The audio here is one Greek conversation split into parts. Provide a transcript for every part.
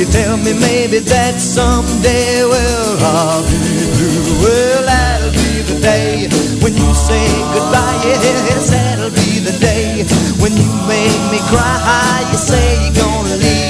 you tell me maybe that someday, well, I'll be through. Well, that'll be the day when you say goodbye. Yes, that'll be the day when you make me cry. You say you're gonna leave.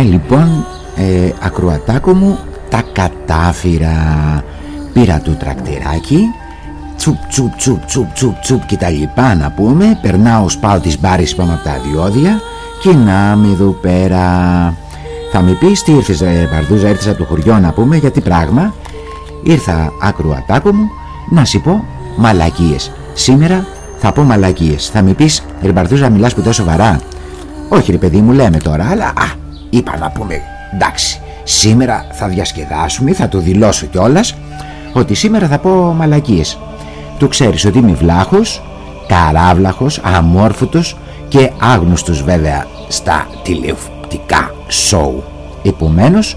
Ε, λοιπόν, ε, ακροατάκο μου, τα κατάφυρα. Πήρα το τρακτηράκι, τσουπ τσουπ τσουπ τσουπ τσουπ τσουπ και τα λοιπά να πούμε. Περνάω, σπάω τις μπάρες πάνω από τα διόδια και να είμαι εδώ πέρα. Θα με πεις τι ήρθες ε, Βαρδούζα, ήρθες από το χωριό να πούμε, γιατί πράγμα. Ήρθα ακροατάκο μου να σου πω μαλακίες. Σήμερα θα πω μαλακίες. Θα με πεις, ρε Μπαρδούζα, μιλάς που τόσο σοβαρά. Όχι ρε παιδί μου λέμε τώρα αλλά α, είπα να πούμε εντάξει σήμερα θα διασκεδάσουμε θα το δηλώσω κιόλας ότι σήμερα θα πω μαλακίες. Του ξέρεις ότι είμαι βλάχος καράβλαχος, αμόρφωτος και άγνωστος βέβαια στα τηλεοπτικά σοου επομένως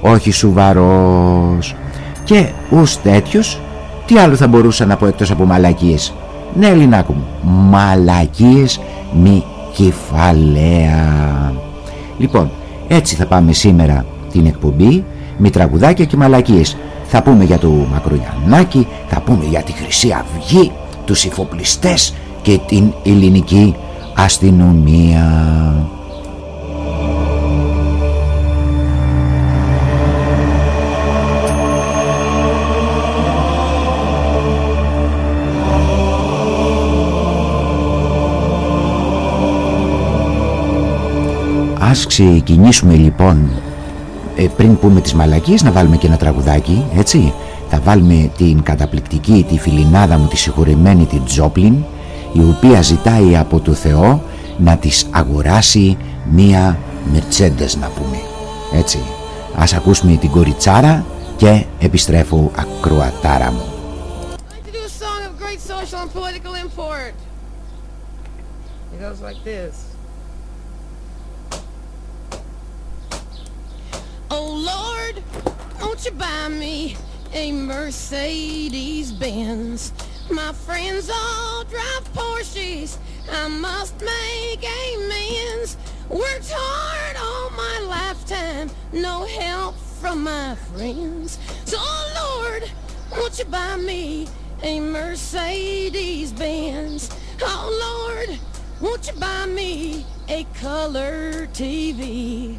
όχι σουβαρός. Και ως τέτοιος τι άλλο θα μπορούσα να πω εκτός από μαλακίες; Ναι Ελληνάκο μου μαλακίες μη κεφαλαία. Λοιπόν έτσι θα πάμε σήμερα την εκπομπή με τραγουδάκια και μαλακίες. Θα πούμε για το Μακρογιαννάκη θα πούμε για τη Χρυσή Αυγή τους υφοπλιστές και την ελληνική αστυνομία Ας ξεκινήσουμε λοιπόν. Ε, πριν πούμε τις μαλακίες να βάλουμε και ένα τραγουδάκι έτσι. Θα βάλουμε την καταπληκτική τη φιλινάδα μου τη συγχωρεμένη την Τζόπλιν η οποία ζητάει από το Θεό να της αγοράσει μία Mercedes να πούμε. Έτσι. Ας ακούσουμε την κοριτσάρα και επιστρέφω ακροατάρα μου. Like to do a song of great social and political import. It goes like this. Lord, won't you buy me a Mercedes Benz? My friends all drive Porsches. I must make amends. Worked hard all my lifetime, no help from my friends. So oh Lord, won't you buy me a Mercedes Benz? Oh Lord, won't you buy me a color TV.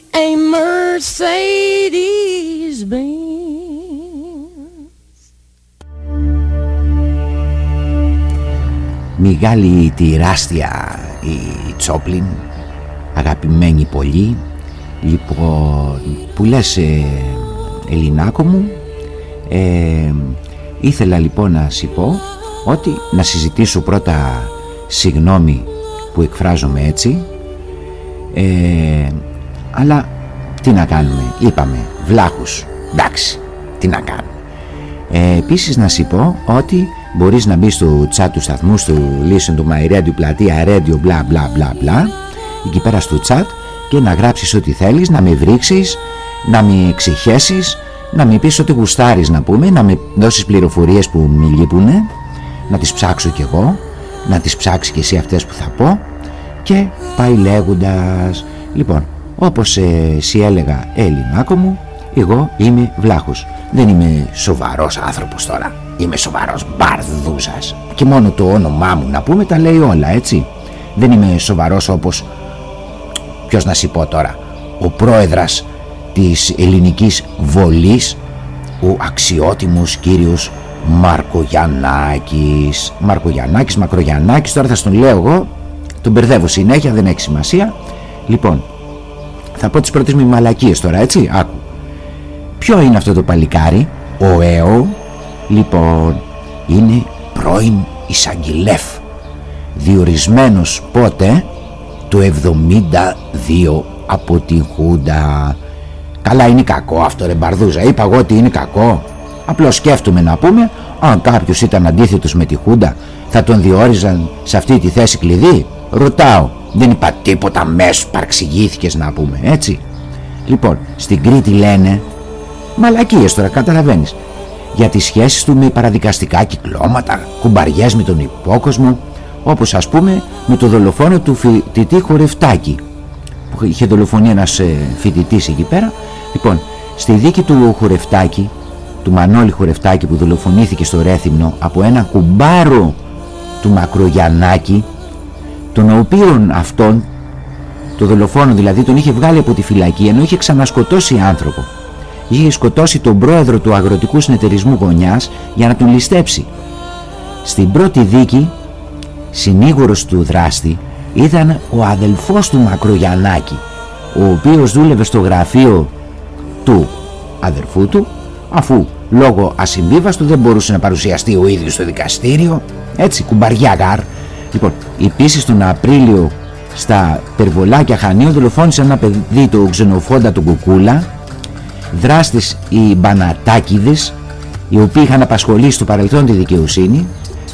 a Mercedes Benz? Μεγάλη τεράστια η Τσόπλιν Αγαπημένη πολύ Λοιπόν που λες ε, Ελληνάκο μου ε, Ήθελα λοιπόν να σου πω Ότι να συζητήσω πρώτα Συγγνώμη που εκφράζομαι έτσι ε, Αλλά τι να κάνουμε Είπαμε βλάχους Εντάξει τι να κάνουμε ε, Επίσης να σου πω ότι μπορείς να μπεις στο chat του σταθμού στο listen to my radio πλατεία radio bla bla bla bla εκεί πέρα στο chat και να γράψεις ό,τι θέλεις, να με βρίξεις, να με εξηχέσεις, να με πεις ότι γουστάρεις να πούμε, να με δώσεις πληροφορίες που μου λείπουνε, να τις ψάξω κι εγώ, να τις ψάξει κι εσύ αυτές που θα πω και πάει λέγοντας. Λοιπόν, όπως ε, εσύ έλεγα Ελληνάκο μου, εγώ είμαι βλάχος. Δεν είμαι σοβαρός άνθρωπος τώρα. Είμαι σοβαρός μπαρδούζας. Και μόνο το όνομά μου να πούμε τα λέει όλα έτσι. Δεν είμαι σοβαρός όπως... Ποιος να σου πω τώρα. Ο πρόεδρας της ελληνικής βολής ο αξιότιμος κύριος Μαρκογιαννάκης Μαρκογιαννάκης, Μακρογιαννάκης τώρα θα τον λέω εγώ τον μπερδεύω συνέχεια δεν έχει σημασία λοιπόν θα πω τις πρώτες μου μαλακίες τώρα έτσι άκου. Ποιο είναι αυτό το παλικάρι; Ο ΕΟ λοιπόν είναι πρώην εισαγγελέφ διορισμένος πότε; Το 72 από την Χούντα. Καλά είναι κακό αυτό ρε Μπαρδούζα. Είπα εγώ ότι είναι κακό. Απλώς σκέφτομαι να πούμε αν κάποιος ήταν αντίθετος με τη Χούντα θα τον διόριζαν σε αυτή τη θέση κλειδί ρωτάω δεν είπα τίποτα μέσω παρξηγήθηκες να πούμε έτσι λοιπόν στην Κρήτη λένε μαλακίες τώρα καταλαβαίνεις για τις σχέσεις του με παραδικαστικά κυκλώματα, κουμπαριές με τον υπόκοσμο, όπως ας πούμε με το δολοφόνο του φοιτητή Χορευτάκη που είχε δολοφονεί ένας ε, φοιτητής εκεί πέρα. Λοιπόν, στη δίκη του Χορευτάκη, του Μανώλη Χορευτάκη που δολοφονήθηκε στο Ρέθυμνο από ένα κουμπάρο του Μακρογιαννάκη, τον οποίον αυτόν, το δολοφόνο δηλαδή, τον είχε βγάλει από τη φυλακή ενώ είχε ξανασκοτώσει άνθρωπο είχε σκοτώσει τον πρόεδρο του αγροτικού συνεταιρισμού γωνιάς για να τον ληστέψει. Στην πρώτη δίκη, συνήγορος του δράστη ήταν ο αδελφός του Μακρογιαννάκη, ο οποίος δούλευε στο γραφείο του αδερφού του, αφού λόγω ασυμβίβαστου δεν μπορούσε να παρουσιαστεί ο ίδιος στο δικαστήριο, έτσι κουμπαριά γάρ. Λοιπόν, επίσης τον Απρίλιο στα Περβολάκια Χανίου δολοφόνησε ένα παιδί του ξενοφόντα του Κουκούλα. Δράστες οι μπανατάκιδες οι οποίοι είχαν απασχολήσει στο παρελθόν τη δικαιοσύνη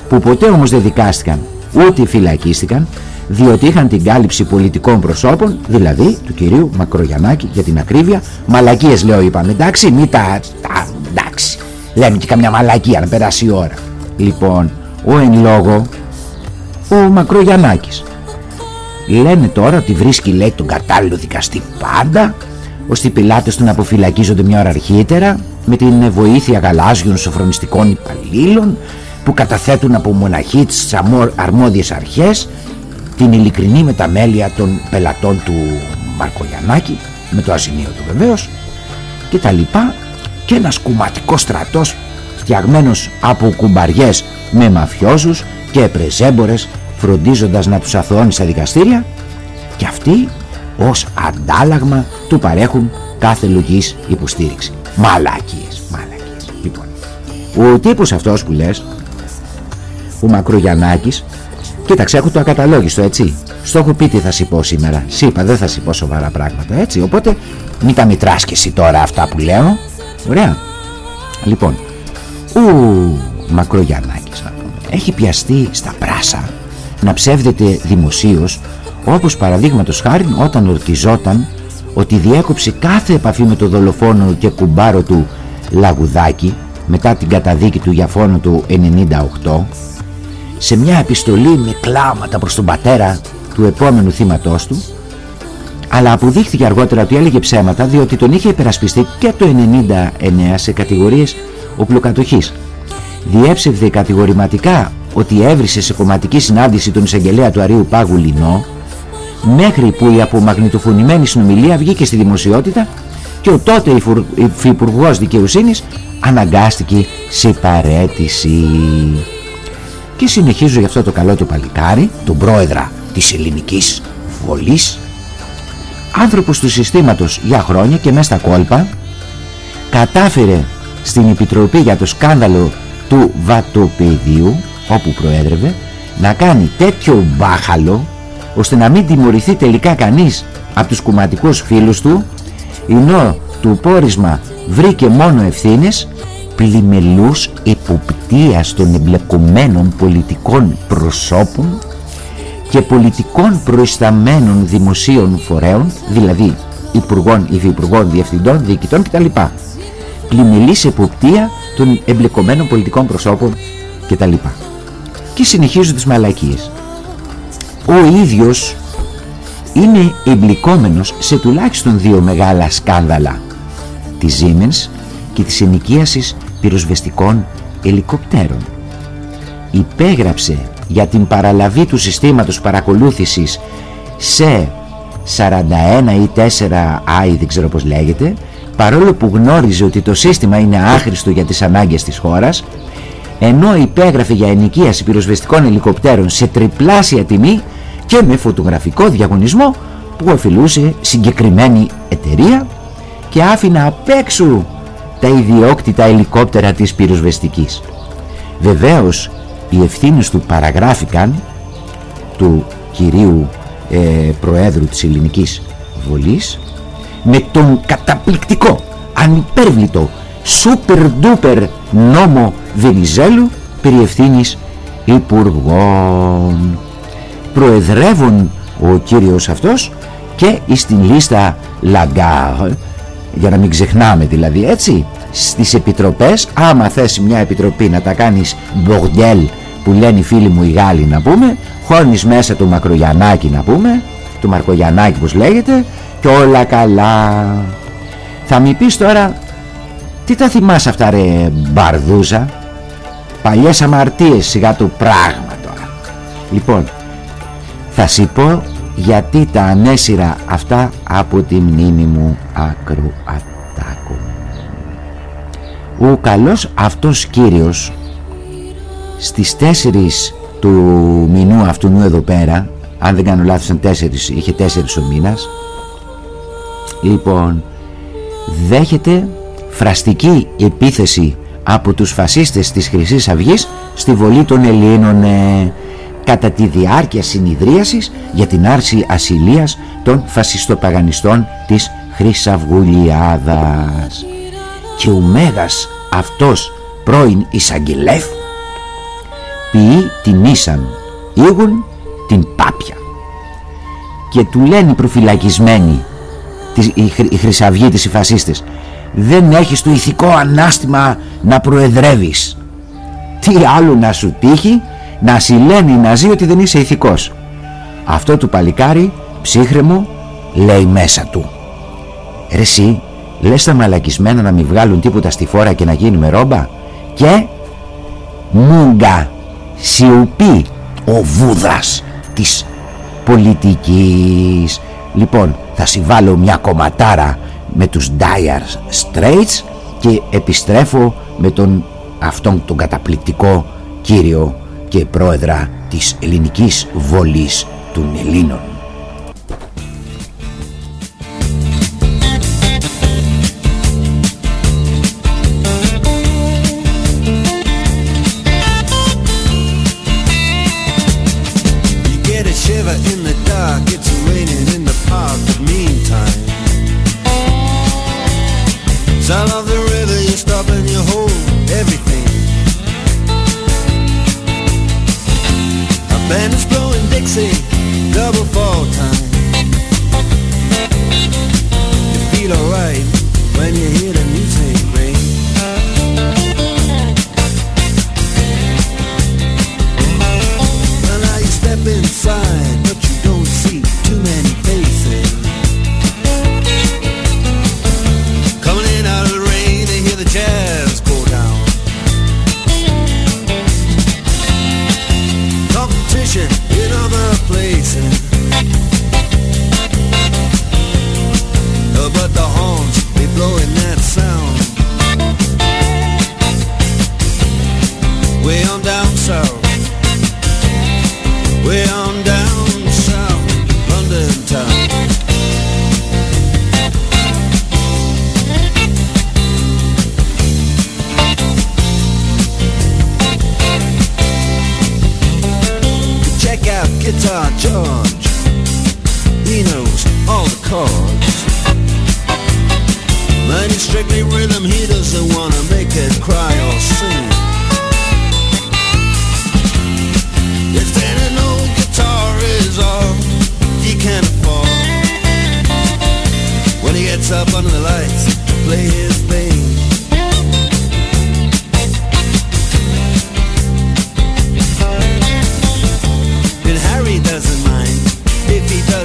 που ποτέ όμως δεν δικάστηκαν ούτε φυλακίστηκαν διότι είχαν την κάλυψη πολιτικών προσώπων δηλαδή του κυρίου Μακρογιαννάκη για την ακρίβεια. Μαλακίες λέω είπαμε εντάξει μη τα, τα εντάξει. Λέμε και καμιά μαλακία να περάσει η ώρα. Λοιπόν ο εν λόγω ο Μακρογιαννάκης. Λένε τώρα ότι βρίσκει λέει τον κατάλληλο δικαστή πάντα ώστε οι πιλάτες του να αποφυλακίζονται μια ώρα αρχίτερα με την βοήθεια γαλάζιων σοφρονιστικών υπαλλήλων που καταθέτουν από μοναχή τις αρμόδιες αρχές την ειλικρινή μεταμέλεια των πελατών του Μαρκογιαννάκη με το αζημίο του βεβαίως και τα λοιπά και ένας κουματικός στρατός φτιαγμένος από κουμπαριές με μαφιόζους και πρεζέμπορες φροντίζοντας να τους αθωώνει στα δικαστήρια και αυτοί ως αντάλλαγμα του παρέχουν κάθε λογής υποστήριξη. Μαλάκιες, μαλάκιες. Λοιπόν, ο τύπος αυτός που λες, ο Μακρογιαννάκης, κοίταξε έχω το ακαταλόγιστο έτσι. Στο έχω πει τι θα σου πω σήμερα. Σ' δεν θα σου πω σοβαρά πράγματα έτσι. Οπότε μην τα μητράς και εσύ τώρα αυτά που λέω. Ωραία. Λοιπόν, ο Μακρογιαννάκης να πούμε, έχει πιαστεί στα πράσα να ψεύδεται δημοσίως όπως παραδείγματος χάρη όταν ορκιζόταν ότι διέκοψε κάθε επαφή με το δολοφόνο και κουμπάρο του Λαγουδάκη μετά την καταδίκη του για φόνο του 98 σε μια επιστολή με κλάματα προς τον πατέρα του επόμενου θύματός του αλλά αποδείχθηκε αργότερα ότι έλεγε ψέματα διότι τον είχε υπερασπιστεί και το 99 σε κατηγορίες οπλοκατοχής. Διέψευδε κατηγορηματικά ότι έβρισε σε κομματική συνάντηση τον εισαγγελέα του Αρίου Πάγου Λινό μέχρι που η απομαγνητοφωνημένη συνομιλία βγήκε στη δημοσιότητα και ο τότε υφυπουργός δικαιοσύνης αναγκάστηκε σε παρέτηση. Και συνεχίζω για αυτό το καλό του παλικάρι, τον πρόεδρα της ελληνικής βολής, άνθρωπος του συστήματος για χρόνια και μέσα στα κόλπα, κατάφερε στην Επιτροπή για το σκάνδαλο του βατοπεδίου, όπου προέδρευε, να κάνει τέτοιο μπάχαλο ώστε να μην τιμωρηθεί τελικά κανείς από τους κουματικούς φίλους του ενώ του πόρισμα βρήκε μόνο ευθύνες πλημελούς εποπτείας των εμπλεκομένων πολιτικών προσώπων και πολιτικών προϊσταμένων δημοσίων φορέων δηλαδή υπουργών, υφυπουργών, διευθυντών, διοικητών κτλ. Πλημελής εποπτεία των εμπλεκομένων πολιτικών προσώπων κτλ. Και συνεχίζω τις μαλακίες ο ίδιος είναι εμπλικόμενος σε τουλάχιστον δύο μεγάλα σκάνδαλα της Siemens και της ενοικίασης πυροσβεστικών ελικοπτέρων. Υπέγραψε για την παραλαβή του συστήματος παρακολούθησης σε 41 ή 4 i δεν ξέρω πως λέγεται παρόλο που γνώριζε ότι το σύστημα είναι άχρηστο για τις ανάγκες της χώρας ενώ υπέγραφε για ενοικίαση πυροσβεστικών ελικοπτέρων σε τριπλάσια τιμή και με φωτογραφικό διαγωνισμό που οφειλούσε συγκεκριμένη εταιρεία και άφηνα απ' έξω τα ιδιόκτητα ελικόπτερα της πυροσβεστικής. Βεβαίως οι ευθύνες του παραγράφηκαν του κυρίου ε, Προέδρου της Ελληνικής Βολής με τον καταπληκτικό, ανυπέρβλητο, σούπερ ντούπερ νόμο Βενιζέλου περί ευθύνης υπουργών. Προεδρεύουν ο κύριος αυτός και στην λίστα Λαγκάρντ για να μην ξεχνάμε δηλαδή έτσι στις επιτροπές άμα θες μια επιτροπή να τα κάνεις bordel που λένε οι φίλοι μου οι Γάλλοι να πούμε χώνεις μέσα τον Μακρογιαννάκη να πούμε του Μαρκογιαννάκη πως λέγεται και όλα καλά θα μου πεις τώρα τι τα θυμάσαι αυτά ρε μπαρδούζα; Παλιές αμαρτίες σιγά του πράγμα τώρα λοιπόν θα σου πω γιατί τα ανέσυρα αυτά από τη μνήμη μου ακροατάκο. Ο καλός αυτός κύριος στις 4 του μηνού αυτού εδώ πέρα αν δεν κάνω λάθος ήταν 4, είχε 4 ο μήνας λοιπόν δέχεται φραστική επίθεση από τους φασίστες της Χρυσής Αυγής στη βολή των Ελλήνων ε, κατά τη διάρκεια συνειδρίασης για την άρση ασυλίας των φασιστοπαγανιστών της Χρυσαυγουλιάδας. Και ο Μέγας αυτός πρώην εισαγγελεύ ποιεί την ίσαν ήγουν την πάπια και του λένε οι προφυλακισμένοι οι Χρυσαυγοί της οι φασίστες δεν έχεις το ηθικό ανάστημα να προεδρεύεις. Τι άλλο να σου τύχει να συλλένει να ζει ότι δεν είσαι ηθικός. Αυτό του παλικάρι ψύχρεμο λέει μέσα του. Ρε εσύ λες τα μαλακισμένα να μην βγάλουν τίποτα στη φόρα και να γίνουμε ρόμπα; Και μούγκα σιωπή ο βούδας της πολιτικής λοιπόν θα συμβάλλω μια κομματάρα με τους Dire Straits και επιστρέφω με τον αυτόν τον καταπληκτικό κύριο και πρόεδρα της ελληνικής βολής των Ελλήνων. guitar George. He knows all the chords. Mine is strictly rhythm, he doesn't wanna make it cry or sing. If then an guitar is all he can afford, when he gets up under the lights, play his bass.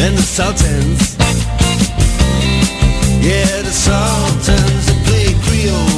and the Sultans. Yeah, the Sultans that play Creole.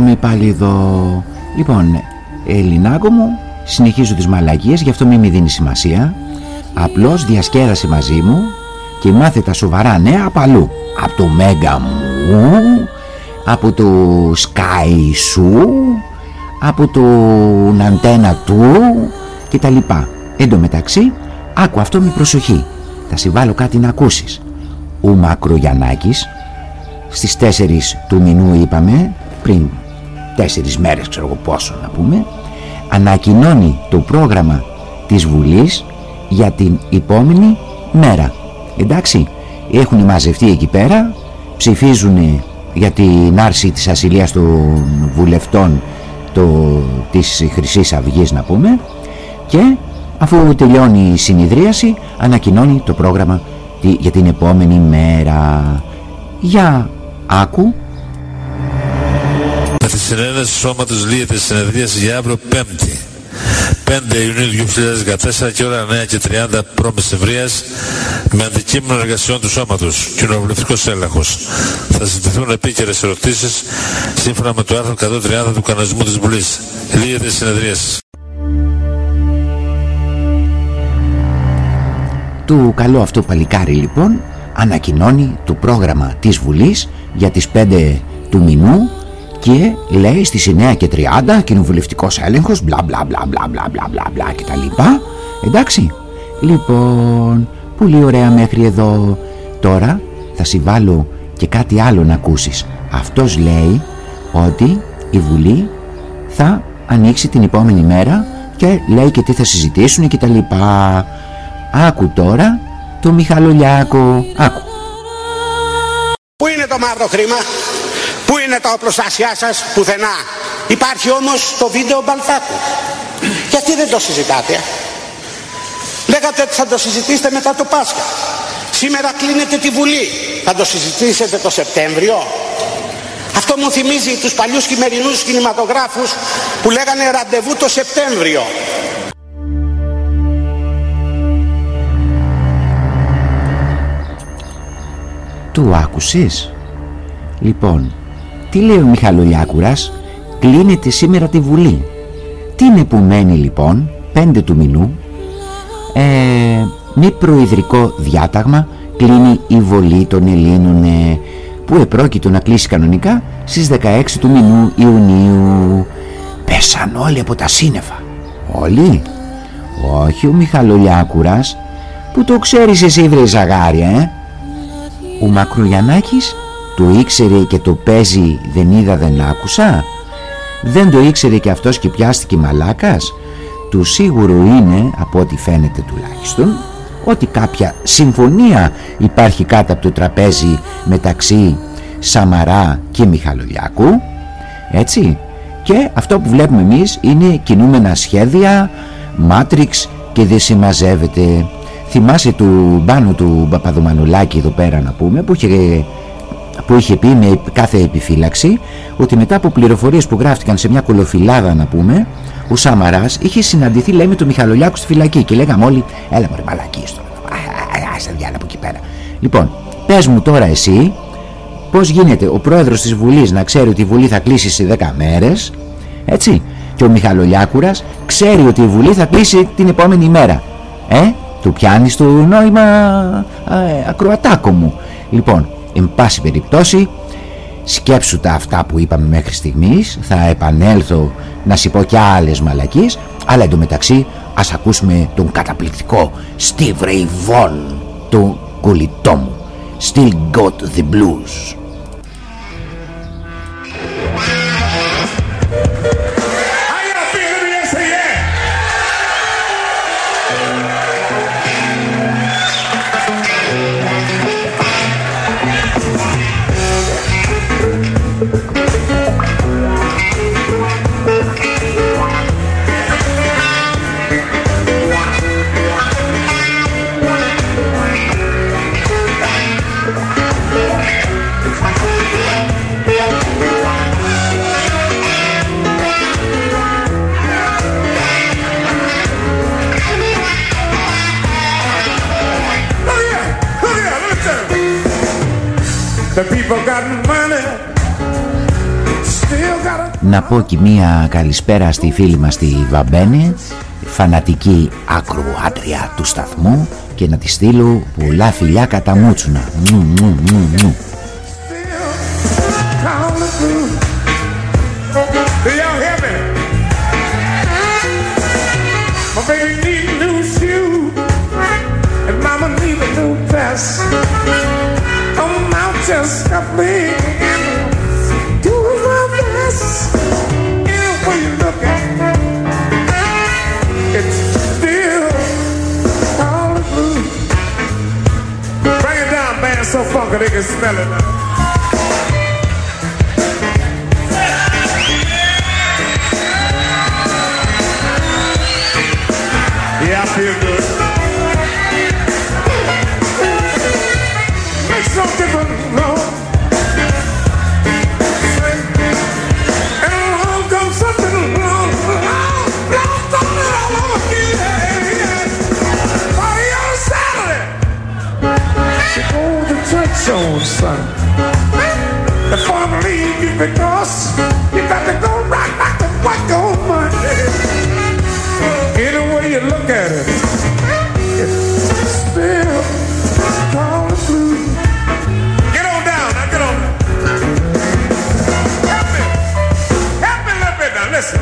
Να είμαι πάλι εδώ. Λοιπόν Ελληνάκο μου Συνεχίζω τις μαλακίες Γι' αυτό μην με δίνεις σημασία. Απλώς διασκέδασε μαζί μου Και μάθε τα σοβαρά νέα από αλλού. Από το Μέγκα μου Από το Sky σου Από το Αντένα του Και τα λοιπά Εν τω μεταξύ Άκου αυτό με προσοχή. Θα συμβάλλω κάτι να ακούσεις. Ο Μακρογιαννάκης στις 4 του μηνού είπαμε πριν 4 μέρες ξέρω εγώ πόσο να πούμε ανακοινώνει το πρόγραμμα της Βουλής για την επόμενη μέρα. Εντάξει έχουν μαζευτεί εκεί πέρα ψηφίζουν για την άρση της ασυλίας των βουλευτών το, της χρυσής Αυγής να πούμε και αφού τελειώνει η συνειδρίαση ανακοινώνει το πρόγραμμα για την επόμενη μέρα. Για άκου τη συνένεση του σώματος λύεται συνεδρίαση για αύριο 5η 5 Ιουνίου 2014 και ώρα 9 και 30 π.μ. με αντικείμενο εργασιών του σώματος, κοινοβουλευτικός έλεγχος. Θα συζητηθούν επίκαιρες ερωτήσεις σύμφωνα με το άρθρο 130 του κανονισμού της Βουλής. Λύεται η συνεδρίαση. Του καλό αυτό παλικάρι λοιπόν ανακοινώνει το πρόγραμμα της Βουλής για τις 5 του μηνού και λέει στις 9 και 30 κοινοβουλευτικός έλεγχος μπλα μπλα μπλα μπλα μπλα μπλα μπλα μπλα και τα λοιπά. Εντάξει. Λοιπόν πολύ ωραία μέχρι εδώ. Τώρα θα συμβάλλω και κάτι άλλο να ακούσεις. Αυτός λέει ότι η Βουλή θα ανοίξει την επόμενη μέρα και λέει και τι θα συζητήσουν και τα λοιπά. Άκου τώρα το Μιχαλολιάκο. Άκου. Πού είναι το μαύρο χρήμα; Πού είναι τα οπλοστάσια σας, πουθενά; Υπάρχει όμως το βίντεο Μπαλθάκου. Γιατί δεν το συζητάτε. Λέγατε ότι θα το συζητήσετε μετά το Πάσχα. Σήμερα κλείνετε τη Βουλή. Θα το συζητήσετε το Σεπτέμβριο. Αυτό μου θυμίζει τους παλιούς χειμερινούς κινηματογράφους που λέγανε ραντεβού το Σεπτέμβριο. Του άκουσες; Λοιπόν, τι λέει ο Μιχαλολιάκουρας; Κλείνεται σήμερα τη Βουλή. Τι είναι που μένει λοιπόν 5 του μηνού; Ε, Με προεδρικό διάταγμα Κλείνει η Βολή των Ελλήνων ε, Που επρόκειτο να κλείσει κανονικά Στις 16 του μηνού Ιουνίου. Πέσαν όλοι από τα σύννεφα. Όλοι. Όχι ο Μιχαλολιάκουρας Που το ξέρεις εσύ βρε ζαγάρια ε; Ο Μακρογιαννάκης το ήξερε και το παίζει δεν είδα δεν άκουσα. Δεν το ήξερε και αυτός και πιάστηκε μαλάκας. Του σίγουρο είναι από ό,τι φαίνεται τουλάχιστον Ότι κάποια συμφωνία υπάρχει κάτω από το τραπέζι μεταξύ Σαμαρά και Μιχαλολιάκου Έτσι. Και αυτό που βλέπουμε εμείς είναι κινούμενα σχέδια, μάτριξ και δεν συμμαζεύεται. Θυμάσαι του μπάνου του Παπαδομανουλάκη εδώ πέρα να πούμε που είχε που είχε πει με κάθε επιφύλαξη ότι μετά από πληροφορίες που γράφτηκαν σε μια κολοφυλάδα να πούμε ο Σαμαράς είχε συναντηθεί λέει με τον Μιχαλολιάκο στη φυλακή και λέγαμε όλοι έλα μωρέ μαλακή στο άσε διάλα από εκεί πέρα λοιπόν πες μου τώρα εσύ πως γίνεται ο πρόεδρος της Βουλής να ξέρει ότι η Βουλή θα κλείσει σε 10 μέρες έτσι και ο Μιχαλολιάκουρας ξέρει ότι η Βουλή θα κλείσει την επόμενη μέρα. Ε του πιάνεις το νόημα ε, ακροατάκο μου. Λοιπόν Εν πάση περιπτώσει σκέψου τα αυτά που είπαμε μέχρι στιγμής. Θα επανέλθω να σου πω και άλλες μαλακίες Αλλά εντωμεταξύ ας ακούσουμε τον καταπληκτικό Steve Ray Vaughan Το κολλητό μου. Still got the blues Να πω και μία καλησπέρα στη φίλη μας τη Βαμπένε Φανατική ακροάτρια του σταθμού Και να τη στείλω πολλά φιλιά κατά μούτσουνα best of me. Do my best. Any way you look at it, it's still all blue. Bring it down, man, so funky they can smell it.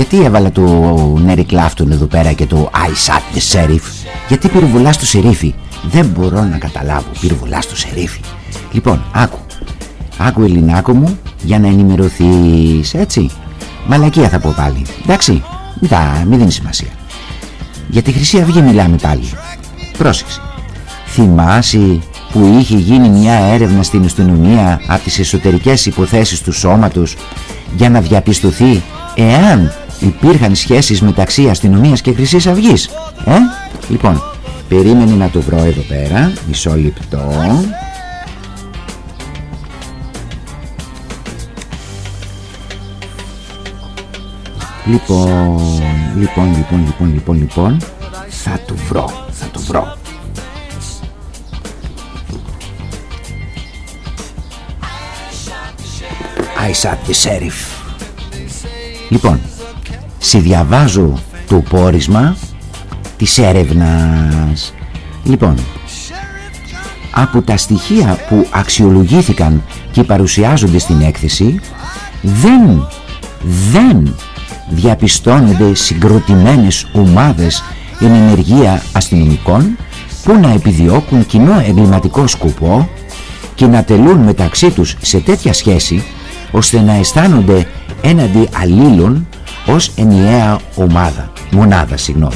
Γιατί έβαλα το Νέρι Κλάφτον εδώ πέρα και το I shot the sheriff Γιατί πυροβολάς το σερίφι; Δεν μπορώ να καταλάβω, πυροβολάς το σερίφι. Λοιπόν, άκου. Άκου Ελληνάκο μου για να ενημερωθείς έτσι. Μαλακία θα πω πάλι. Εντάξει, μην, τα, μην δίνεις σημασία. Για τη Χρυσή Αυγή μιλάμε πάλι. Πρόσεξε. Θυμάσαι που είχε γίνει μια έρευνα στην αστυνομία από τις εσωτερικές υποθέσεις του σώματος για να διαπιστωθεί εάν υπήρχαν σχέσεις μεταξύ αστυνομίας και Χρυσής Αυγής ε; Λοιπόν, περίμενε να το βρω εδώ πέρα μισό λεπτό. Λοιπόν, λοιπόν, λοιπόν, λοιπόν, λοιπόν, λοιπόν Θα το βρω, θα το βρω. I shot the sheriff. Λοιπόν, σε διαβάζω το πόρισμα της έρευνας. Λοιπόν, από τα στοιχεία που αξιολογήθηκαν και παρουσιάζονται στην έκθεση δεν, δεν διαπιστώνονται συγκροτημένες ομάδες εν ενεργεία αστυνομικών που να επιδιώκουν κοινό εγκληματικό σκοπό και να τελούν μεταξύ τους σε τέτοια σχέση ώστε να αισθάνονται έναντι αλλήλων ως ενιαία ομάδα, μονάδα συγγνώμη.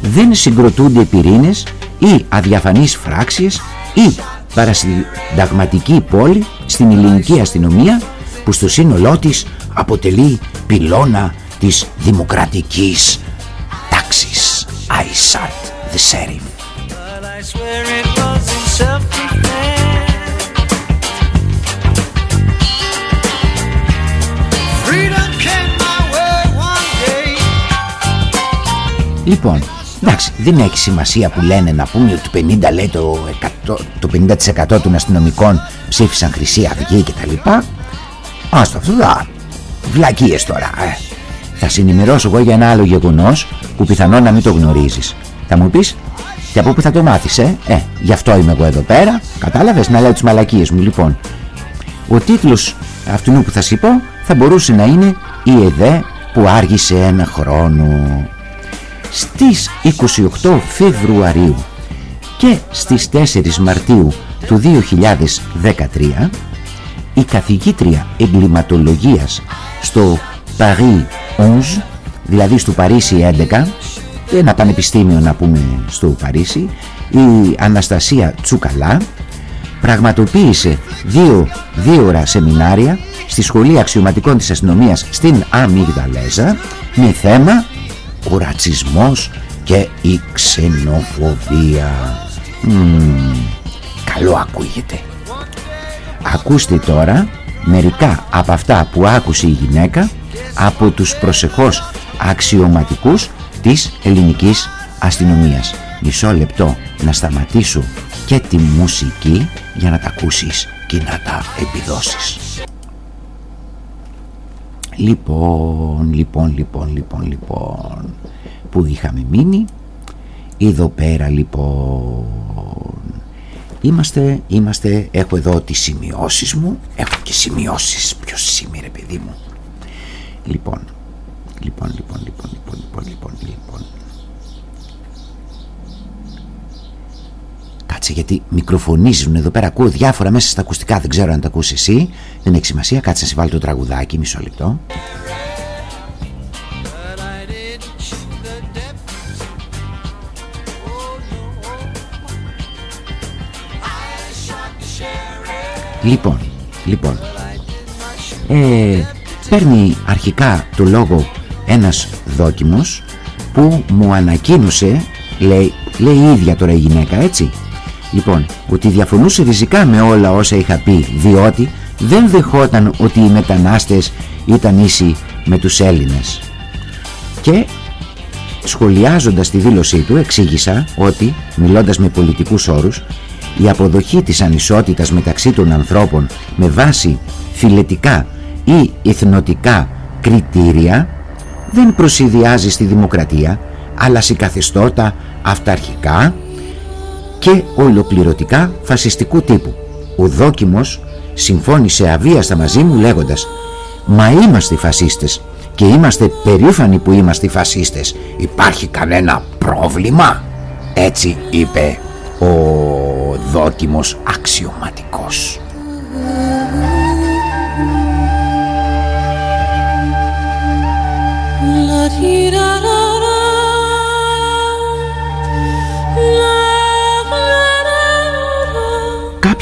Δεν συγκροτούνται πυρήνες ή αδιαφανείς φράξεις ή παρασυνταγματική πόλη στην ελληνική αστυνομία που στο σύνολό της αποτελεί πυλώνα της δημοκρατικής τάξης. I shot the sheriff. Λοιπόν, εντάξει, δεν έχει σημασία που λένε να πούμε ότι το 50% λέει το, 100, το 50% των αστυνομικών ψήφισαν Χρυσή Αυγή και τα λοιπά. Άστο αυτό, α, βλακίες τώρα. Ε. Θα συνημερώσω εγώ για ένα άλλο γεγονός που πιθανόν να μην το γνωρίζεις. Θα μου πεις, και από πού θα το μάθεις, ε; Ε, γι' αυτό είμαι εγώ εδώ πέρα. Κατάλαβες να λέω τις μαλακίες μου, λοιπόν. Ο τίτλος αυτού που θα σου πω θα μπορούσε να είναι «Η ΕΔΕ που άργησε ένα χρόνο». Στις 28 Φεβρουαρίου και στις 4 Μαρτίου του 2013 η καθηγήτρια εγκληματολογίας στο Paris 11 δηλαδή στο Παρίσι 11 ένα πανεπιστήμιο να πούμε στο Παρίσι η Αναστασία Τσουκαλά πραγματοποίησε δύο, δύο ώρα σεμινάρια στη Σχολή Αξιωματικών της Αστυνομίας στην Αμυγδαλέζα με θέμα ο ρατσισμός και η ξενοφοβία. καλό ακούγεται. Ακούστε τώρα μερικά από αυτά που άκουσε η γυναίκα από τους προσεχώς αξιωματικούς της ελληνικής αστυνομίας. Μισό λεπτό να σταματήσω και τη μουσική για να τα ακούσεις και να τα επιδώσεις. Λοιπόν, λοιπόν, λοιπόν, λοιπόν, λοιπόν, που είχαμε μείνει, εδώ πέρα λοιπόν, είμαστε, είμαστε, έχω εδώ τις σημειώσεις μου, έχω και σημειώσεις, ποιος σήμερα παιδί μου. Λοιπόν, λοιπόν, λοιπόν, λοιπόν, λοιπόν, λοιπόν, λοιπόν, λοιπόν. Κάτσε γιατί μικροφωνίζουν εδώ πέρα. Ακούω διάφορα μέσα στα ακουστικά. Δεν ξέρω αν τα ακούσει εσύ. Δεν έχει σημασία. Κάτσε να συμβάλει το τραγουδάκι μισό λεπτό. Λοιπόν, λοιπόν. Ε, Παίρνει αρχικά το λόγο ένας δόκιμος Που μου ανακοίνωσε Λέει, λέει η ίδια τώρα η γυναίκα έτσι; Λοιπόν, ότι διαφωνούσε ριζικά με όλα όσα είχα πει διότι δεν δεχόταν ότι οι μετανάστες ήταν ίσοι με τους Έλληνες. Και σχολιάζοντας τη δήλωσή του εξήγησα ότι, μιλώντας με πολιτικούς όρους, η αποδοχή της ανισότητας μεταξύ των ανθρώπων με βάση φιλετικά ή εθνοτικά κριτήρια δεν προσυδειάζει στη δημοκρατία αλλά σε καθεστώτα αυταρχικά και ολοκληρωτικά φασιστικού τύπου. Ο δόκιμος συμφώνησε αβίαστα μαζί μου λέγοντας «Μα είμαστε φασίστες και είμαστε περήφανοι που είμαστε φασίστες. Υπάρχει κανένα πρόβλημα» έτσι είπε ο δόκιμος αξιωματικός.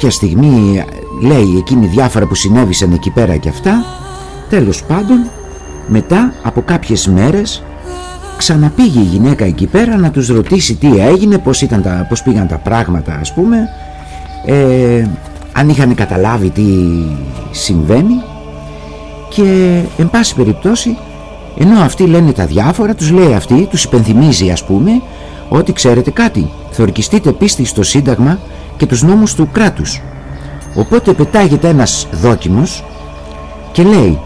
Κάποια στιγμή λέει εκείνη διάφορα που συνέβησαν εκεί πέρα και αυτά τέλος πάντων μετά από κάποιες μέρες ξαναπήγε η γυναίκα εκεί πέρα να τους ρωτήσει τι έγινε πως, ήταν τα, πως πήγαν τα πράγματα ας πούμε ε, αν είχαν καταλάβει τι συμβαίνει και εν πάση περιπτώσει ενώ αυτοί λένε τα διάφορα τους λέει αυτή, τους υπενθυμίζει ας πούμε ότι ξέρετε κάτι θα ορκιστείτε πίστη στο Σύνταγμα και τους νόμους του κράτους. Οπότε πετάγεται ένας δόκιμος και λέει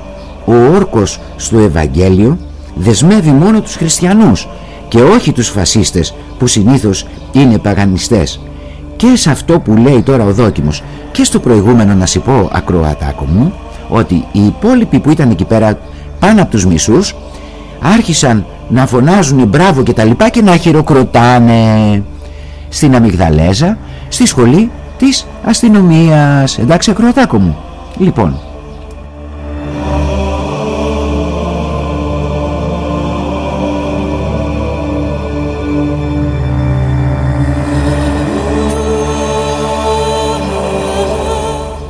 ο όρκος στο Ευαγγέλιο δεσμεύει μόνο τους χριστιανούς και όχι τους φασίστες που συνήθως είναι παγανιστές. Και σε αυτό που λέει τώρα ο δόκιμος και στο προηγούμενο να σου πω ακροατάκο μου ότι οι υπόλοιποι που ήταν εκεί πέρα πάνω από τους μισούς άρχισαν να φωνάζουν μπράβο και τα λοιπά και να χειροκροτάνε στην Αμυγδαλέζα στη σχολή της αστυνομίας. Εντάξει ακροατάκο μου. Λοιπόν.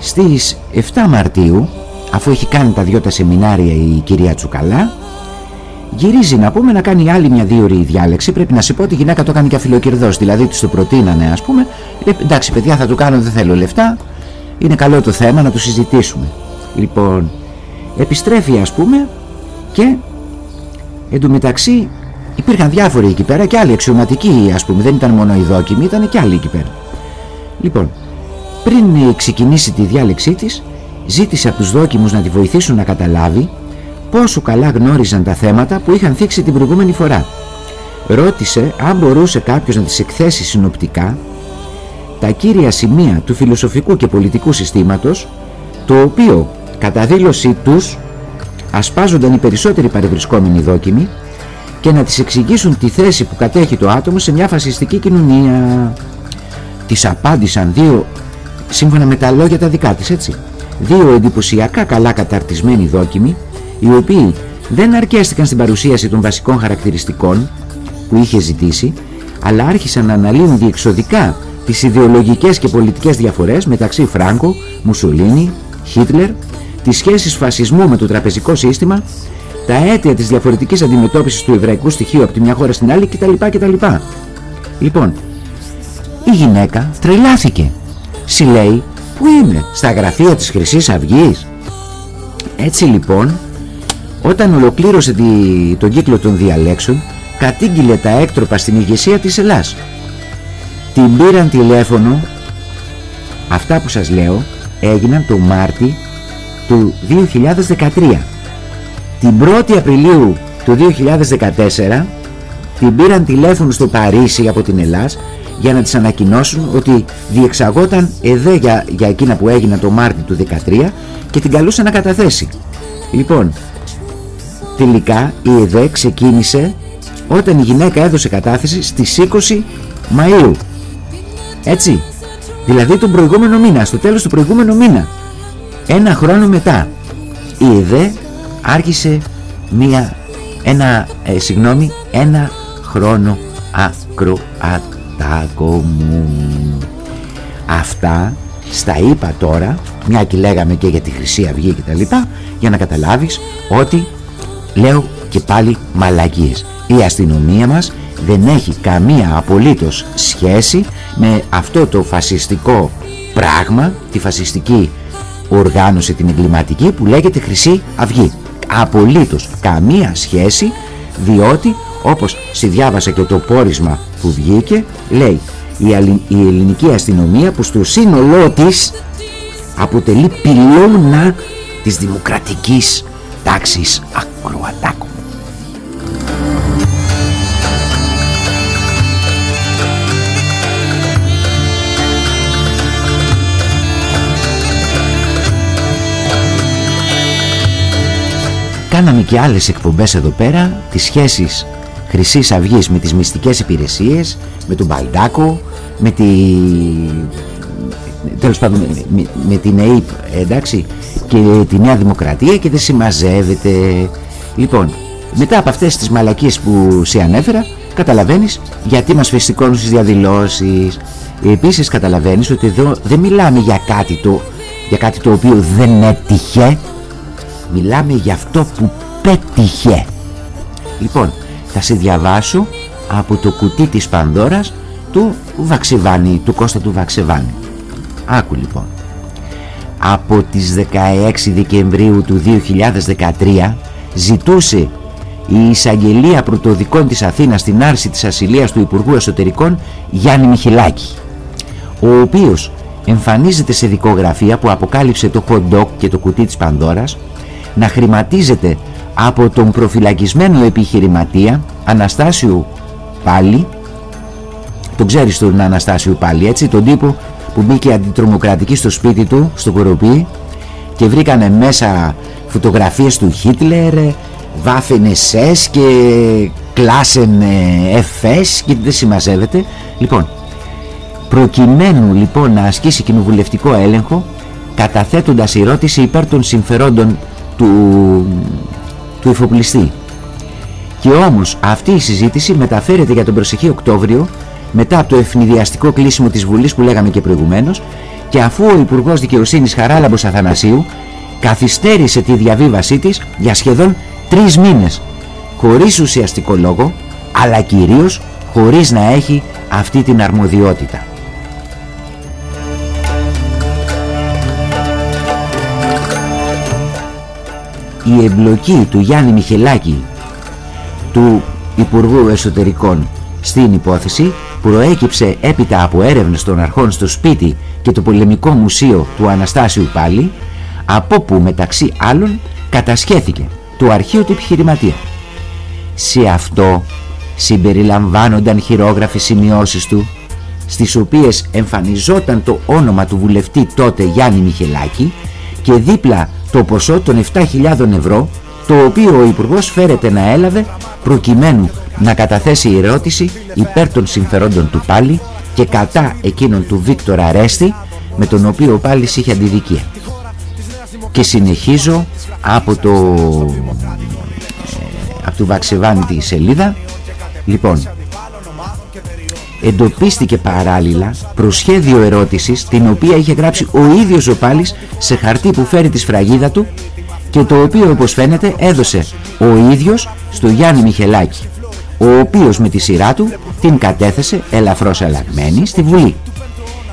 Στις 7 Μαρτίου αφού έχει κάνει τα δυο τα σεμινάρια η κυρία Τσουκαλά Γυρίζει να πούμε να κάνει άλλη μια δύο ώρη διάλεξη. Πρέπει να σου πω ότι η γυναίκα το κάνει και αφιλοκερδό. Δηλαδή τους το προτείνανε, ας πούμε. Ε, εντάξει, παιδιά, θα του κάνω, δεν θέλω λεφτά. Είναι καλό το θέμα να το συζητήσουμε. Λοιπόν, επιστρέφει, ας πούμε, και εντωμεταξύ υπήρχαν διάφοροι εκεί πέρα και άλλοι αξιωματικοί, ας πούμε. Δεν ήταν μόνο οι δόκιμοι, ήταν και άλλοι εκεί πέρα. Λοιπόν, πριν ξεκινήσει τη διάλεξή της, ζήτησε από τους δόκιμους να τη βοηθήσουν να καταλάβει πόσο καλά γνώριζαν τα θέματα που είχαν θίξει την προηγούμενη φορά. Ρώτησε αν μπορούσε κάποιος να τις εκθέσει συνοπτικά τα κύρια σημεία του φιλοσοφικού και πολιτικού συστήματος το οποίο κατά δήλωσή τους ασπάζονταν οι περισσότεροι παρευρισκόμενοι δόκιμοι και να τις εξηγήσουν τη θέση που κατέχει το άτομο σε μια φασιστική κοινωνία. Τις απάντησαν δύο, σύμφωνα με τα λόγια τα δικά της έτσι, δύο εντυπωσιακά καλά καταρτισμένοι δόκιμοι οι οποίοι δεν αρκέστηκαν στην παρουσίαση των βασικών χαρακτηριστικών που είχε ζητήσει αλλά άρχισαν να αναλύουν διεξοδικά τις ιδεολογικές και πολιτικές διαφορές μεταξύ Φράγκο, Μουσολίνη, Χίτλερ, τις σχέσεις φασισμού με το τραπεζικό σύστημα τα αίτια της διαφορετικής αντιμετώπισης του εβραϊκού στοιχείου από τη μια χώρα στην άλλη κτλ. κτλ. Λοιπόν, η γυναίκα τρελάθηκε. Συλλέει, πού είμαι, στα γραφεία της χρυσής Αυγής. Έτσι λοιπόν, όταν ολοκλήρωσε τη, τον κύκλο των διαλέξεων, κατήγγειλε τα έκτροπα στην ηγεσία της Ελλάς. Την πήραν τηλέφωνο, αυτά που σας λέω έγιναν το Μάρτι του 2013. Την 1η Απριλίου του 2014 την πήραν τηλέφωνο στο Παρίσι από την Ελλάς για να της ανακοινώσουν ότι διεξαγόταν ΕΔΕ για, για εκείνα που έγιναν το Μάρτι του 2013 και την καλούσαν να καταθέσει. Λοιπόν, τελικά η ΕΔΕ ξεκίνησε όταν η γυναίκα έδωσε κατάθεση στις 20 Μαΐου. Έτσι, δηλαδή τον προηγούμενο μήνα, στο τέλος του προηγούμενου μήνα. Ένα χρόνο μετά η ΕΔΕ άρχισε μία, ένα, ε, συγγνώμη, ένα χρόνο ακροατάκο μου. Αυτά στα είπα τώρα, μια και λέγαμε και για τη Χρυσή Αυγή και τα λοιπά, για να καταλάβεις ότι λέω και πάλι μαλακίες. Η αστυνομία μας δεν έχει καμία απολύτως σχέση με αυτό το φασιστικό πράγμα, τη φασιστική οργάνωση την εγκληματική που λέγεται Χρυσή Αυγή. Απολύτως καμία σχέση διότι όπως διάβασα και το πόρισμα που βγήκε λέει η ελληνική αστυνομία που στο σύνολό της αποτελεί πυλώνα της δημοκρατικής τάξης ακροατάκου. Κάναμε και άλλες εκπομπές εδώ πέρα Τις σχέσεις χρυσής αυγής με τις μυστικές υπηρεσίες Με τον Μπαλντάκο Με τη... Τέλος πάντων με, με την ΕΕΠ εντάξει Και τη Νέα Δημοκρατία και δεν συμμαζεύεται Λοιπόν μετά από αυτές τις μαλακίες που σε ανέφερα Καταλαβαίνεις γιατί μας φεστικώνουν στις διαδηλώσεις. Επίσης καταλαβαίνεις ότι εδώ δεν μιλάμε για κάτι το, για κάτι το οποίο δεν έτυχε. Μιλάμε για αυτό που πέτυχε. Λοιπόν θα σε διαβάσω από το κουτί της Πανδώρας του Βαξεβάνη, του Κώστα του Βαξεβάνη Άκου λοιπόν. Από τις 16 Δεκεμβρίου του 2013 ζητούσε η εισαγγελία πρωτοδικών της Αθήνας στην άρση της ασυλίας του Υπουργού Εσωτερικών Γιάννη Μιχελάκη ο οποίος εμφανίζεται σε δικογραφία που αποκάλυψε το hot και το κουτί της Πανδώρας να χρηματίζεται από τον προφυλακισμένο επιχειρηματία Αναστάσιου Πάλι. Τον ξέρεις τον Αναστάσιου Πάλι έτσι τον τύπο που μπήκε αντιτρομοκρατική στο σπίτι του στο Κοροπή; Και βρήκανε μέσα φωτογραφίες του Χίτλερ Βάφεν SS και Κλάσεν FS και δεν συμμαζεύεται λοιπόν προκειμένου λοιπόν να ασκήσει κοινοβουλευτικό έλεγχο καταθέτοντας ερώτηση υπέρ των συμφερόντων του, του εφοπλιστή. Και όμως αυτή η συζήτηση μεταφέρεται για τον προσεχή Οκτώβριο μετά από το ευνηδιαστικό κλείσιμο της Βουλής που λέγαμε και προηγουμένως και αφού ο Υπουργός Δικαιοσύνης Χαράλαμπος Αθανασίου καθυστέρησε τη διαβίβασή της για σχεδόν τρεις μήνες χωρίς ουσιαστικό λόγο αλλά κυρίως χωρίς να έχει αυτή την αρμοδιότητα. η εμπλοκή του Γιάννη Μιχελάκη του Υπουργού Εσωτερικών στην υπόθεση προέκυψε έπειτα από έρευνες των αρχών στο σπίτι και το πολεμικό μουσείο του Αναστάσιου πάλι από που μεταξύ άλλων κατασχέθηκε το αρχείο του επιχειρηματία. Σε αυτό συμπεριλαμβάνονταν χειρόγραφες σημειώσεις του στις οποίες εμφανιζόταν το όνομα του βουλευτή τότε Γιάννη Μιχελάκη και δίπλα το ποσό των 7.000 ευρώ το οποίο ο Υπουργός φέρεται να έλαβε προκειμένου να καταθέσει ερώτηση υπέρ των συμφερόντων του Πάλι και κατά εκείνον του Βίκτορα Αρέστη με τον οποίο ο Πάλης είχε αντιδικία. Και συνεχίζω από το ε, από του Βαξεβάνη τη σελίδα λοιπόν εντοπίστηκε παράλληλα προσχέδιο ερώτησης την οποία είχε γράψει ο ίδιος ο Πάλης σε χαρτί που φέρει τη σφραγίδα του και το οποίο όπως φαίνεται έδωσε ο ίδιος στο Γιάννη Μιχελάκη ο οποίος με τη σειρά του την κατέθεσε ελαφρώς αλλαγμένη στη Βουλή.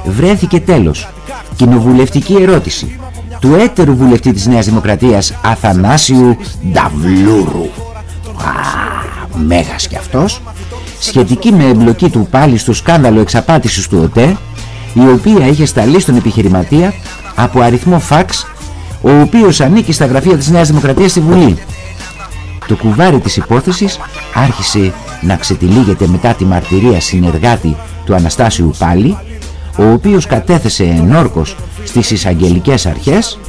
Βρέθηκε τέλος κοινοβουλευτική ερώτηση του έτερου βουλευτή της Νέας Δημοκρατίας Αθανάσιου Νταβλούρου. Α, μέγας κι αυτός σχετική με εμπλοκή του πάλι στο σκάνδαλο εξαπάτησης του ΟΤΕ η οποία είχε σταλεί στον επιχειρηματία από αριθμό φαξ ο οποίος ανήκει στα γραφεία της Νέας Δημοκρατίας στη Βουλή. Το κουβάρι της υπόθεσης άρχισε να ξετυλίγεται μετά τη μαρτυρία συνεργάτη του Αναστάσιου Πάλι ο οποίος κατέθεσε ενόρκος στις εισαγγελικές αρχές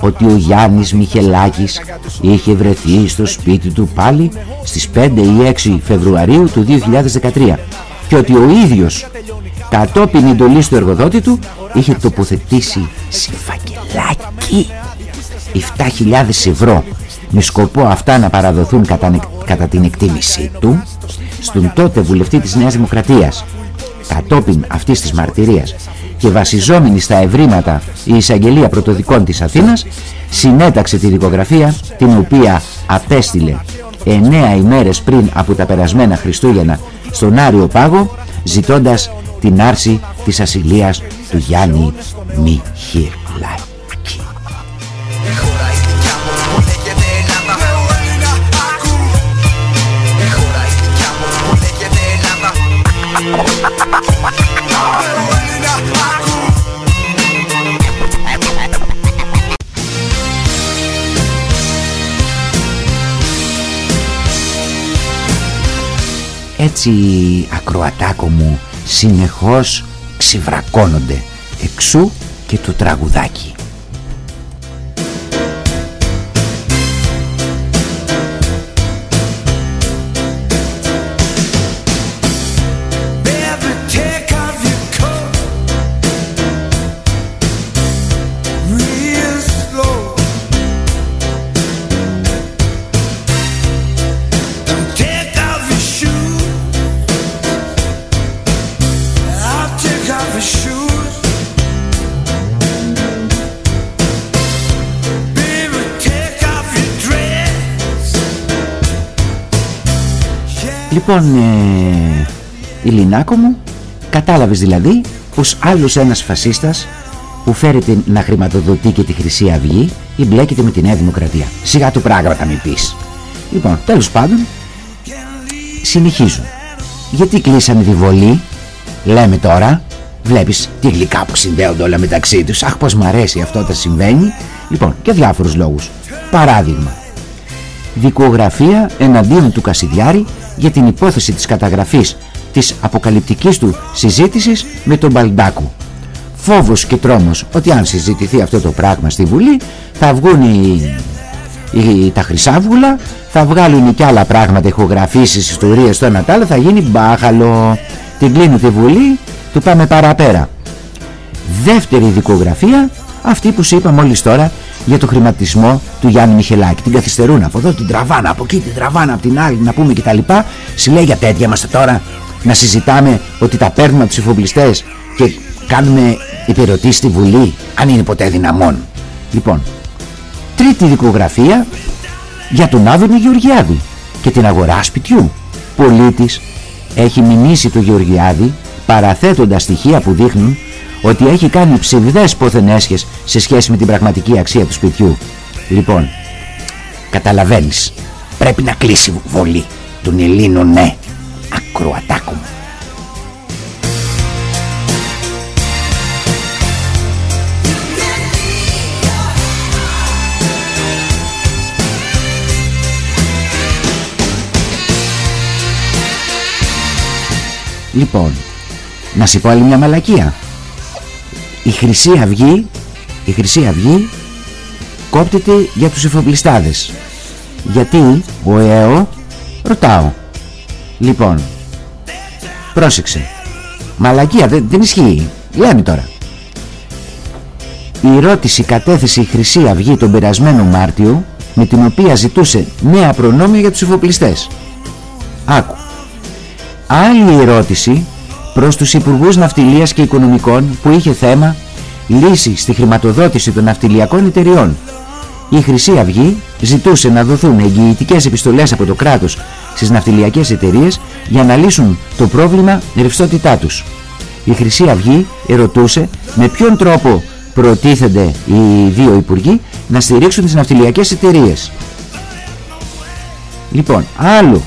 ότι ο Γιάννης Μιχελάκης είχε βρεθεί στο σπίτι του πάλι στις 5 ή 6 Φεβρουαρίου του 2013 και ότι ο ίδιος κατόπιν εντολής του εργοδότη του είχε τοποθετήσει σε φακελάκι 7.000 ευρώ με σκοπό αυτά να παραδοθούν κατά, κατά την εκτίμησή του στον τότε βουλευτή της Νέας Δημοκρατίας κατόπιν αυτής της μαρτυρίας και βασιζόμενη στα ευρήματα η εισαγγελία πρωτοδικών της Αθήνας συνέταξε τη δικογραφία την οποία απέστειλε εννέα ημέρες πριν από τα περασμένα Χριστούγεννα στον Άριο Πάγο ζητώντας την άρση της ασυλίας του Γιάννη Μιχελάκη. Έτσι ακροατάκο μου συνεχώς ξεβρακώνονται εξού και το τραγουδάκι Λοιπόν, ε, Ηλινάκο μου, κατάλαβες δηλαδή πως άλλος ένας φασίστας που φέρεται να χρηματοδοτεί και τη Χρυσή Αυγή μπλέκεται με τη Νέα Δημοκρατία. Σιγά του πράγμα θα μην πεις. Λοιπόν, τέλος πάντων, συνεχίζω. Γιατί κλείσανε τη βολή, λέμε τώρα, βλέπεις τι γλυκά που συνδέονται όλα μεταξύ τους. Αχ, πως μ' αρέσει αυτό όταν συμβαίνει. Λοιπόν, και διάφορους λόγους. Παράδειγμα, δικογραφία εναντίον του Κασιδιάρη για την υπόθεση της καταγραφής της αποκαλυπτικής του συζήτησης με τον Μπαλντάκου. Φόβος και τρόμος ότι αν συζητηθεί αυτό το πράγμα στη Βουλή θα βγουν οι, οι, τα χρυσάβουλα, θα βγάλουν και άλλα πράγματα, ηχογραφήσεις, ιστορίες, το ένα άλλο, θα γίνει μπάχαλο. Την κλείνει τη Βουλή, του πάμε παραπέρα. Δεύτερη δικογραφία, αυτή που σου είπα μόλις τώρα, για το χρηματισμό του Γιάννη Μιχελάκη. Την καθυστερούν από εδώ, την τραβάνα από εκεί, την τραβάνα από την άλλη, να πούμε κτλ. Συλλέγει για τέτοια είμαστε τώρα να συζητάμε ότι τα παίρνουμε από τους εφοπλιστές και κάνουμε υπηρετή στη Βουλή, αν είναι ποτέ δυναμών. Λοιπόν, τρίτη δικογραφία για τον Άδωνη Γεωργιάδη και την αγορά σπιτιού. Πολίτης έχει μηνύσει το Γεωργιάδη παραθέτοντας στοιχεία που δείχνουν ότι έχει κάνει ψευδές ποθενέσχες σε σχέση με την πραγματική αξία του σπιτιού. Λοιπόν, καταλαβαίνεις, πρέπει να κλείσει βολή των Ελλήνων, ναι, ακροατάκο μου. Λοιπόν, να σου πω άλλη μια μαλακία η Χρυσή Αυγή η Χρυσή Αυγή κόπτεται για τους εφοπλιστάδες. Γιατί ο ΕΟ ρωτάω. Λοιπόν πρόσεξε. Μαλακία δεν, δεν ισχύει. Λέμε τώρα. Η ερώτηση κατέθεσε η Χρυσή Αυγή τον περασμένο Μάρτιο με την οποία ζητούσε νέα προνόμια για τους εφοπλιστές. Άκου. Άλλη ερώτηση προς τους Υπουργούς Ναυτιλίας και Οικονομικών που είχε θέμα λύση στη χρηματοδότηση των ναυτιλιακών εταιριών. η Χρυσή Αυγή ζητούσε να δοθούν εγγυητικές επιστολές από το κράτος στις ναυτιλιακές εταιρείες για να λύσουν το πρόβλημα ρευστότητά τους. Η Χρυσή Αυγή ερωτούσε με ποιον τρόπο προτίθενται οι δύο υπουργοί να στηρίξουν τις ναυτιλιακές εταιρείες. Λοιπόν, άλλο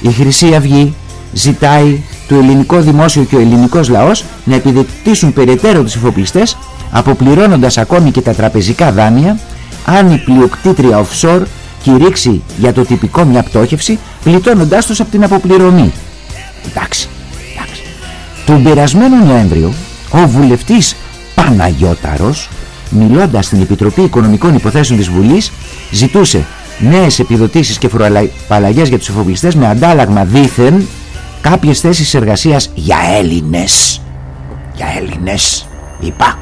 η Χρυσή Αυγή ζητάει το ελληνικό δημόσιο και ο ελληνικός λαός να επιδετήσουν περαιτέρω τους εφοπλιστές αποπληρώνοντας ακόμη και τα τραπεζικά δάνεια αν η πλειοκτήτρια offshore κηρύξει για το τυπικό μια πτώχευση πλητώνοντάς τους από την αποπληρωμή. Εντάξει, εντάξει. Τον περασμένο Νοέμβριο ο βουλευτής Παναγιώταρος μιλώντας στην Επιτροπή Οικονομικών Υποθέσεων της Βουλής ζητούσε νέες επιδοτήσεις και φοροαπαλλαγές για τους εφοπλιστές με αντάλλαγμα δήθεν κάποιες θέσεις εργασίας για Έλληνες. Για Έλληνες είπα.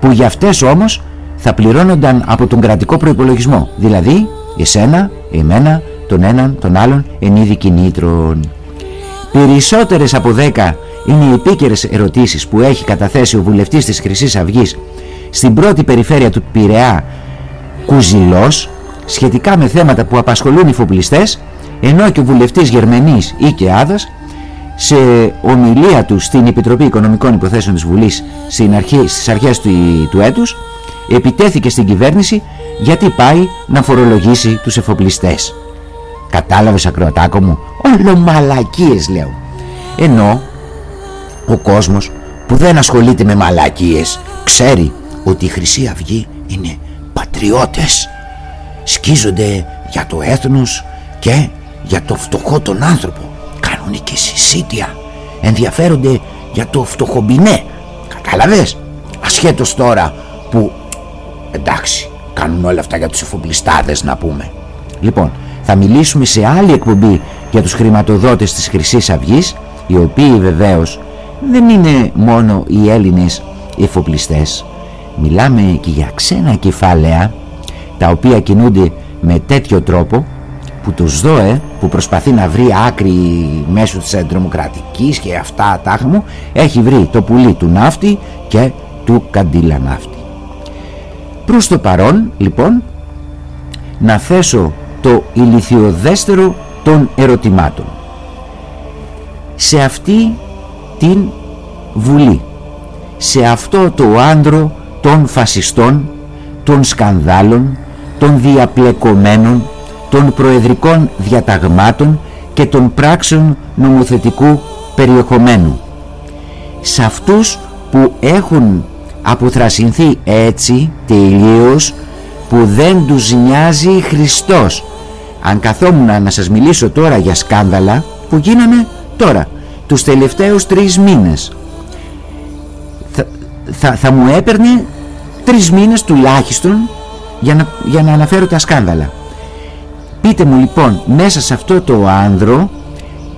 Που για αυτές όμως θα πληρώνονταν από τον κρατικό προϋπολογισμό. Δηλαδή εσένα, εμένα, τον έναν, τον άλλον εν είδη κινήτρων. Περισσότερες από 10 είναι οι επίκαιρες ερωτήσεις που έχει καταθέσει ο βουλευτής της Χρυσής Αυγής στην πρώτη περιφέρεια του Πειραιά Κουζιλός σχετικά με θέματα που απασχολούν οι φοπλιστές ενώ και ο βουλευτής Γερμενής ή και Άδας σε ομιλία του στην Επιτροπή Οικονομικών Υποθέσεων της Βουλής στην αρχή, στις αρχές του, του έτους επιτέθηκε στην κυβέρνηση γιατί πάει να φορολογήσει τους εφοπλιστές. Κατάλαβες ακροατάκο μου, όλο μαλακίες λέω. Ενώ ο κόσμος που δεν ασχολείται με μαλακίες ξέρει ότι η Χρυσή Αυγή είναι πατριώτες. Σκίζονται για το έθνος και για το φτωχό τον άνθρωπο. Κάνουν και συσίτια. Ενδιαφέρονται για το φτωχομπινέ. Κατάλαβες; Ασχέτως τώρα που εντάξει κάνουν όλα αυτά για τους εφοπλιστάδες να πούμε. Λοιπόν θα μιλήσουμε σε άλλη εκπομπή για τους χρηματοδότες της χρυσής αυγής, οι οποίοι βεβαίως δεν είναι μόνο οι Έλληνες εφοπλιστές μιλάμε και για ξένα κεφάλαια τα οποία κινούνται με τέτοιο τρόπο που το ΣΔΟΕ που προσπαθεί να βρει άκρη μέσω της αντρομοκρατικής και αυτά τα μου έχει βρει το πουλί του ναύτη και του καντήλα ναύτη. Προς το παρόν λοιπόν να θέσω το ηλικιοδέστερο των ερωτημάτων. Σε αυτή την Βουλή, σε αυτό το άντρο των φασιστών, των σκανδάλων, των διαπλεκομένων, των προεδρικών διαταγμάτων και των πράξεων νομοθετικού περιεχομένου. Σε αυτούς που έχουν αποθρασινθεί έτσι τελείως που δεν τους νοιάζει Χριστός. Αν καθόμουν να σας μιλήσω τώρα για σκάνδαλα που γίνανε τώρα, τους τελευταίους τρεις μήνες θα, θα, μου έπαιρνε τρεις μήνες τουλάχιστον για να, για να αναφέρω τα σκάνδαλα. Πείτε μου λοιπόν μέσα σε αυτό το άνδρο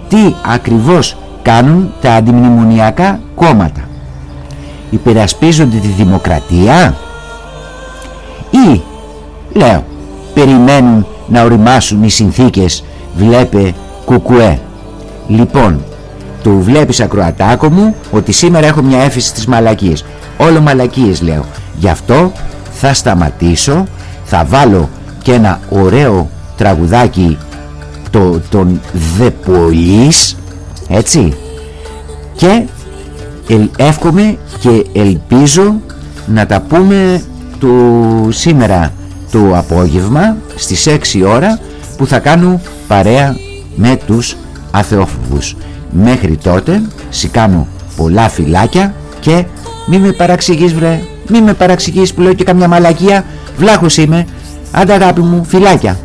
τι ακριβώς κάνουν τα αντιμνημονιακά κόμματα. Υπερασπίζονται τη δημοκρατία ή λέω περιμένουν να οριμάσουν οι συνθήκες βλέπε κουκουέ. Λοιπόν του βλέπεις ακροατάκο μου ότι σήμερα έχω μια έφεση στις μαλακίες. Όλο μαλακίες λέω. Γι' αυτό θα σταματήσω, θα βάλω και ένα ωραίο τραγουδάκι το, τον Δεπολής έτσι. Και εύχομαι και ελπίζω να τα πούμε το σήμερα το απόγευμα στις 6 ώρα που θα κάνω παρέα με τους αθεόφοβους μέχρι τότε σηκάνω πολλά φυλάκια και μη με παραξηγείς βρε μη με παραξηγείς που λέω και καμιά μαλακία. Βλάχος είμαι. Άντα αγάπη μου φυλάκια